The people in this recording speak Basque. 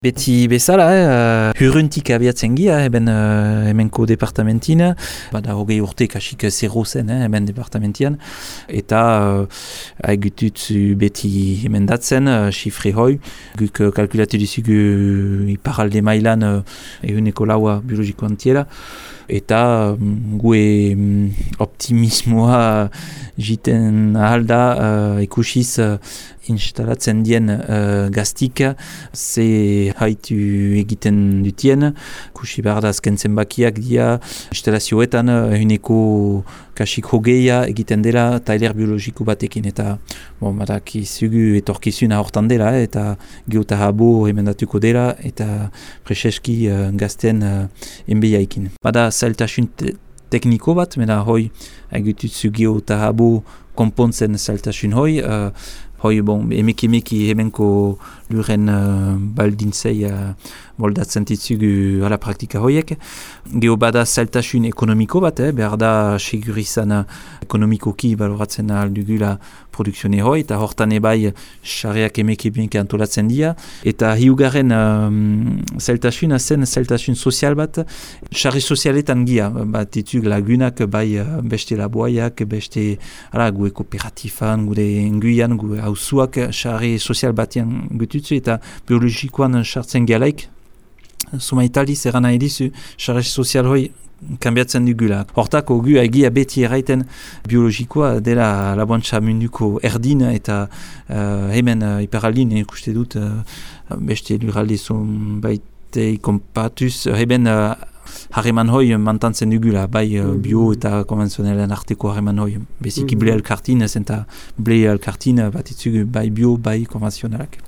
Beti bezala, eh, huruntik abiatzen gia, eben uh, hemenko departamentin, bada hogei urte kasik zero zen, eh, hemen departamentian, eta uh, beti emendatzen, uh, xifre hoi, guk uh, kalkulatu dizugu iparalde mailan uh, eguneko laua biologiko antiela, eta um, gue um, optimismoa jiten ahalda uh, ikusiz uh, instalatzen dien uh, gaztik ze haitu egiten dutien kusi behar da azken zenbakiak dia instalazioetan eguneko kasik hogeia egiten dela tailer biologiko batekin eta bon, badak izugu etorkizuna hortan dela eta geota habo emendatuko dela eta preseski uh, gazten uh, enbeiaikin. Bada zailtasun te tekniko bat, mena hoi egitutzu geota habo konpontzen zailtasun hoi, uh, hoi bon, emeki emeki hemenko luren uh, baldintzei uh, moldatzen ditzugu ala praktika hoiek. Geo bada zailtasun ekonomiko bat, eh, behar da segurizan ekonomikoki baloratzen aldugula produkzione hoi, eta hortan ebai xarreak emeki emeki antolatzen dira. Eta hiugarren um, zailtasuna zen zailtasun sozial bat, xarri sozialetan gia, bat ditug lagunak bai beste laboaiak, beste ala, gue kooperatifan, gure enguian, gue hauzuak xarri sozial batian gututzu, eta biologikoan sartzen gelaik, Zuma italiz eran nahi dizu, sozial hoi kanbiatzen dugula. Hortako gu egia beti erraiten biologikoa dela laboantza munduko erdin eta uh, hemen uh, iperaldin ikuste dut uh, beste luraldi zon baite ikompatuz heben uh, harreman hoi mantantzen dugula, bai uh, bio eta konvenzionelen arteko harreman hoi. Beziki mm ble elkartin, zenta ble elkartin bat itzugu bai bio, bai konvenzionelak.